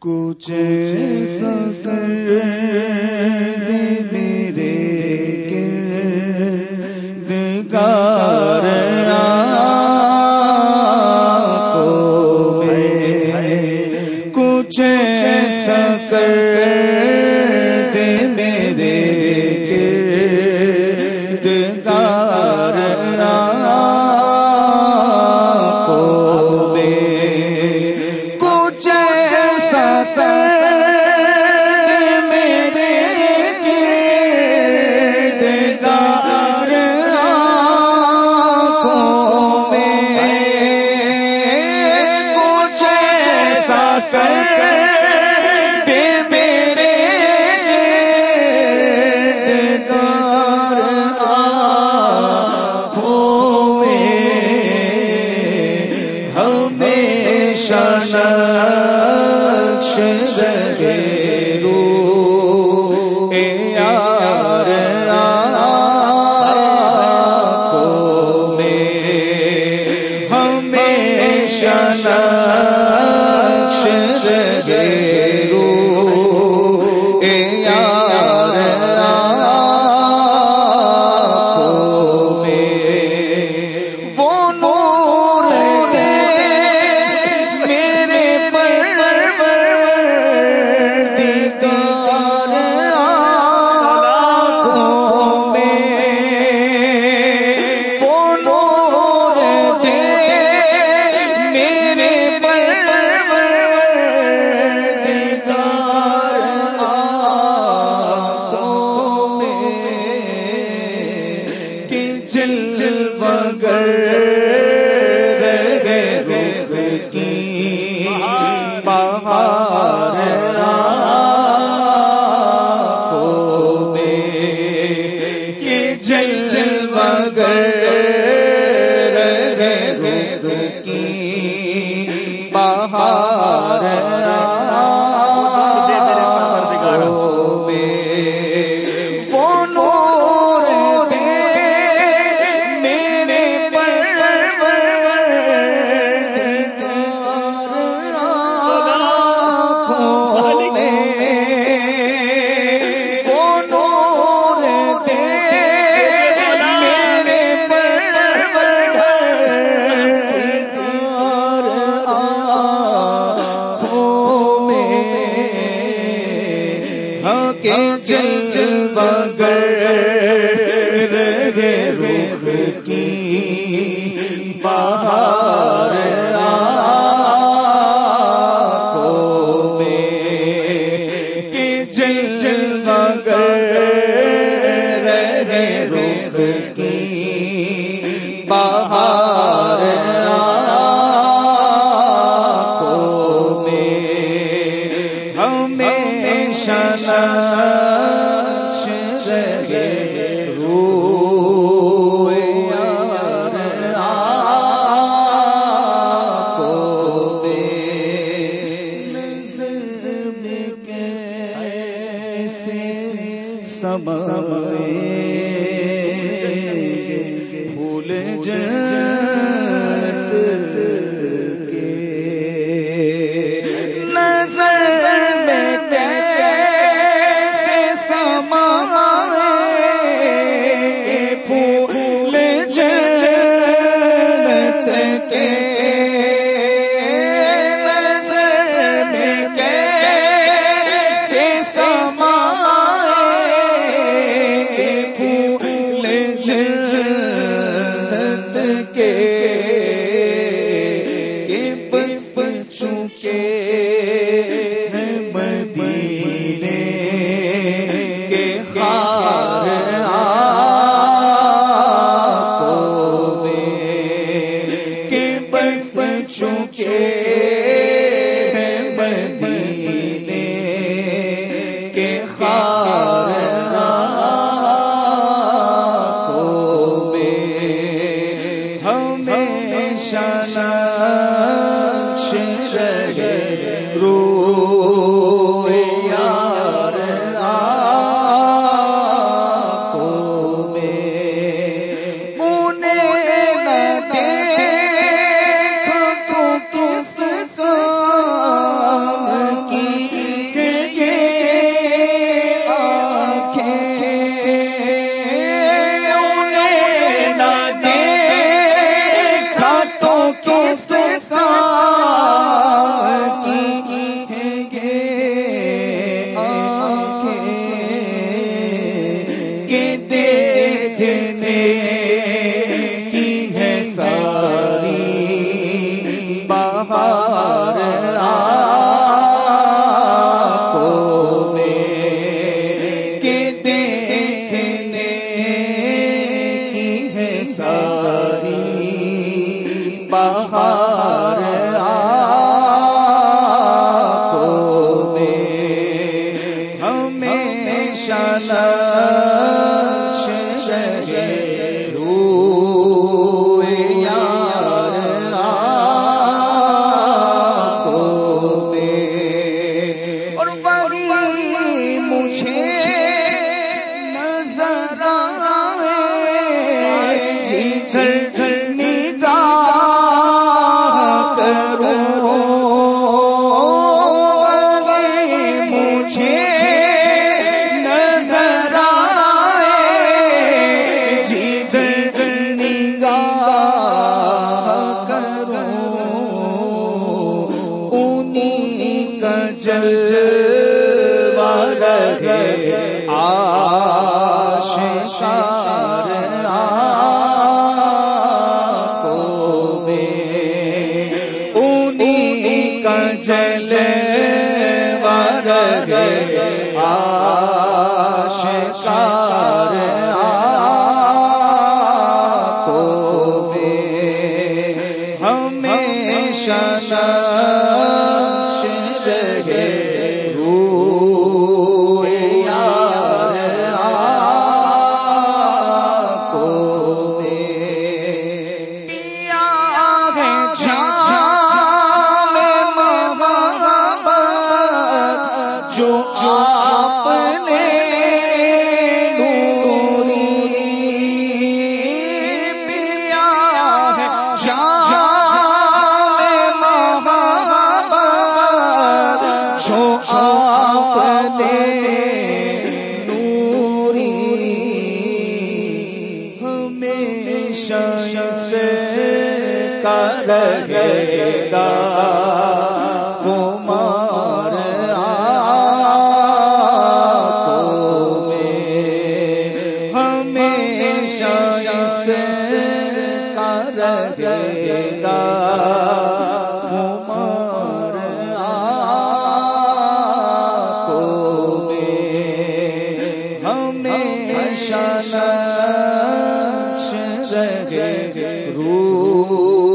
کچھ سسر بہار شان نقش کا سے کر گا کمار ہمیں ہمیشہ سے کرے گا کمار ہمیشہ سکے روح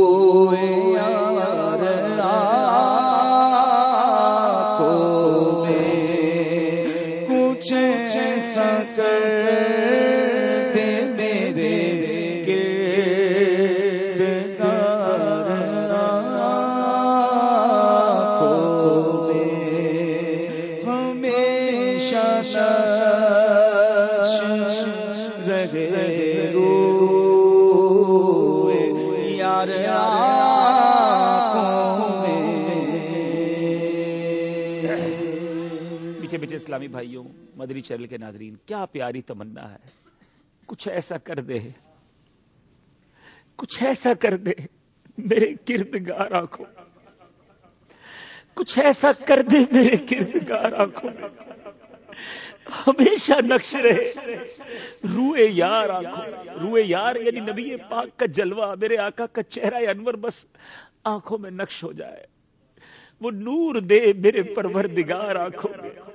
اسلامی بھائیوں، مدری چینل کے ناظرین، کیا پیاری تمنا ہے؟ کچھ ایسا کر دے۔ کچھ ایسا کر دے۔ میرے کردگار آنکھوں۔ کچھ ایسا کر دے میرے کردگار آنکھوں۔ ہمیشہ نقش رہے۔ روئے یار آنکھوں۔ روئے یار یعنی نبی پاک کا جلوہ، میرے آقا کا چہرہ انور، بس آنکھوں میں نقش ہو جائے۔ وہ نور دے میرے پروردگار آنکھوں میں۔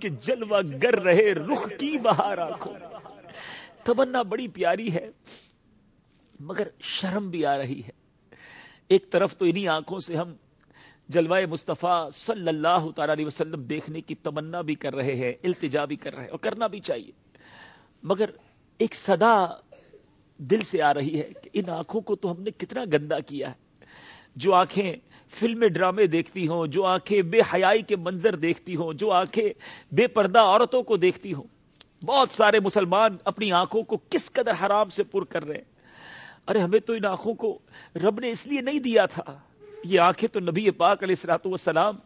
کہ جلوہ گر رہے رخ کی بہار آنکھوں۔ تمنا بڑی پیاری ہے، مگر شرم بھی آ رہی ہے۔ ایک طرف تو انہی آنکھوں سے ہم جلوائے مصطفیٰ صلی اللہ تعالی علیہ وسلم دیکھنے کی تمنا بھی کر رہے ہیں، التجا بھی کر رہے ہیں اور کرنا بھی چاہیے۔ مگر ایک صدا دل سے آ رہی ہے کہ ان آنکھوں کو تو ہم نے کتنا گندا کیا ہے۔ جو آنکھیں فلم ڈرامے دیکھتی ہوں، جو آنکھیں بے حیائی کے منظر دیکھتی ہوں، جو آنکھیں بے پردہ عورتوں کو دیکھتی ہوں۔ بہت سارے مسلمان اپنی آنکھوں کو کس قدر حرام سے پر کر رہے ہیں۔ ارے، ہمیں تو ان آنکھوں کو رب نے اس لیے نہیں دیا تھا۔ یہ آنکھیں تو نبی پاک علیہ السلاط والسلام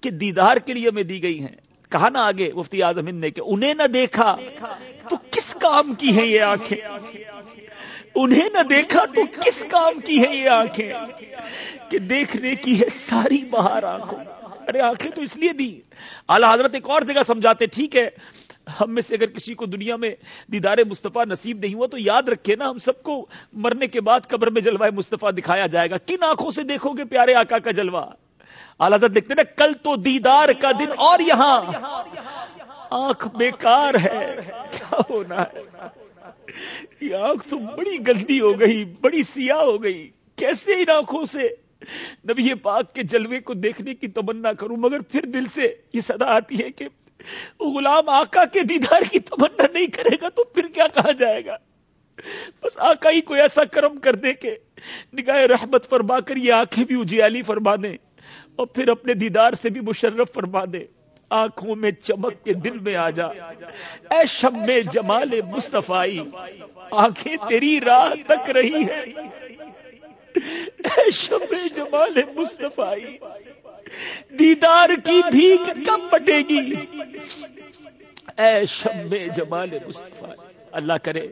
کے دیدار کے لیے ہمیں دی گئی ہیں۔ کہا نا آگے، مفتی اعظم ہند نے کہ انہیں نہ دیکھا، تو کس کام کی ہیں یہ آنکھیں؟ انہیں نہ دیکھا تو کس کام کی ہے یہ آنکھیں؟ کہ دیکھنے کی ہے ساری بہار آنکھوں۔ ارے آنکھیں تو اس لیے دی۔ اعلی حضرت ایک اور جگہ سمجھاتے، ٹھیک ہے، ہم میں سے اگر کسی کو دنیا میں دیدار مصطفیٰ نصیب نہیں ہوا تو یاد رکھے نا، ہم سب کو مرنے کے بعد قبر میں جلوہ مصطفیٰ دکھایا جائے گا۔ کن آنکھوں سے دیکھو گے پیارے آقا کا جلوہ؟ اعلی حضرت دیکھتے نا، کل تو دیدار کا دن اور یہاں۔ آنکھ بیکار ہے، کیا ہونا ہے؟ یہ آنکھ تو بڑی گندی ہو گئی، بڑی سیاہ ہو گئی۔ کیسے ان آنکھوں سے؟ نبی پاک کے جلوے کو دیکھنے کی تمنا کروں، مگر پھر دل سے یہ صدا آتی ہے کہ غلام آقا کے دیدار کی تمنا نہیں کرے گا تو پھر کیا کہا جائے گا؟ بس آقا ہی کوئی ایسا کرم کر دے کہ نگاہ رحمت فرما کر یہ آنکھیں بھی اجیالی فرما دیں اور پھر اپنے دیدار سے بھی مشرف فرما دے۔ آنکھوں میں چمک کے دل میں آ جا۔ اے شب میں جمال مصطفی، آنکھیں تیری راہ تک رہی ہے اے شب جمال مصطفی، دیدار کی بھیک کب پٹے گی؟ اے شب جمال مصطفی، اللہ کرے،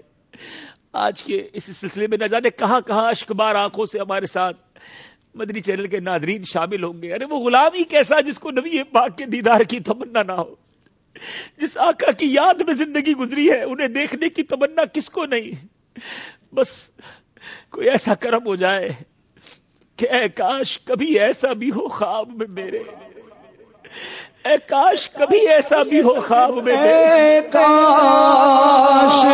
آج کے اس سلسلے میں نہ جانے کہاں کہاں اشکبار آنکھوں سے ہمارے ساتھ۔ مدنی چینل کے ناظرین شامل ہوں گے۔ ارے وہ غلام ہی کیسا جس کو نبی پاک کے دیدار کی تمنا نہ ہو۔ جس آقا کی یاد میں زندگی گزری ہے، انہیں دیکھنے کی تمنا کس کو نہیں بس کوئی ایسا کرم ہو جائے کہ اے کاش کبھی ایسا بھی ہو خواب میں میرے۔ اے کاش کبھی ایسا بھی ہو خواب میں اے کاش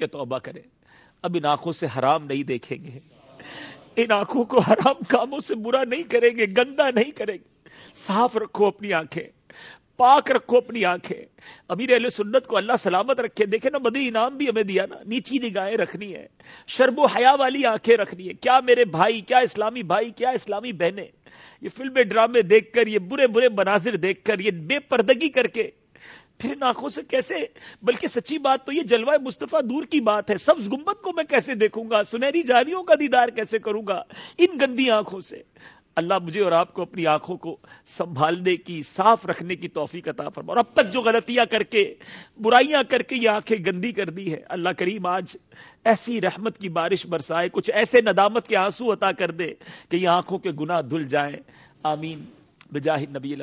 کے توبہ کریں۔ اب ان آنکھوں سے حرام نہیں دیکھیں گے۔ ان آنکھوں کو حرام کاموں سے برا نہیں کریں گے، گندا نہیں کریں گے۔ صاف رکھو اپنی آنکھیں۔ پاک رکھو اپنی آنکھیں۔ امیر اہل سنت کو اللہ سلامت رکھے۔ دیکھیں نا مدری انعام بھی ہمیں دیا نا۔ نیچی نگاہیں رکھنی ہے شرب و حیا والی آنکھیں رکھنی ہے کیا میرے بھائی، کیا اسلامی بھائی، کیا اسلامی بہنیں؟ یہ فلمیں، ڈرامے دیکھ کر، یہ برے برے مناظر دیکھ کر، یہ بے پردگی کر کے پھر ان آنکھوں سے کیسے؟ بلکہ سچی بات تو یہ جلوہ مصطفیٰ دور کی بات ہے۔ سبز گمبت کو میں کیسے دیکھوں گا؟ سنہری جالیوں کا دیدار کیسے کروں گا؟ ان گندی آنکھوں سے۔ اللہ مجھے اور آپ کو اپنی آنکھوں کو سنبھالنے کی، صاف رکھنے کی توفیق عطا فرما۔ اور اب تک جو غلطیاں کر کے، برائیاں کر کے یہ آنکھیں گندی کر دی ہے اللہ کریم آج ایسی رحمت کی بارش برسائے، کچھ ایسے ندامت کے آنسو عطا کر دے کہ یہ آنکھوں کے گناہ دھل جائیں۔ آمین۔ بجاہ نبی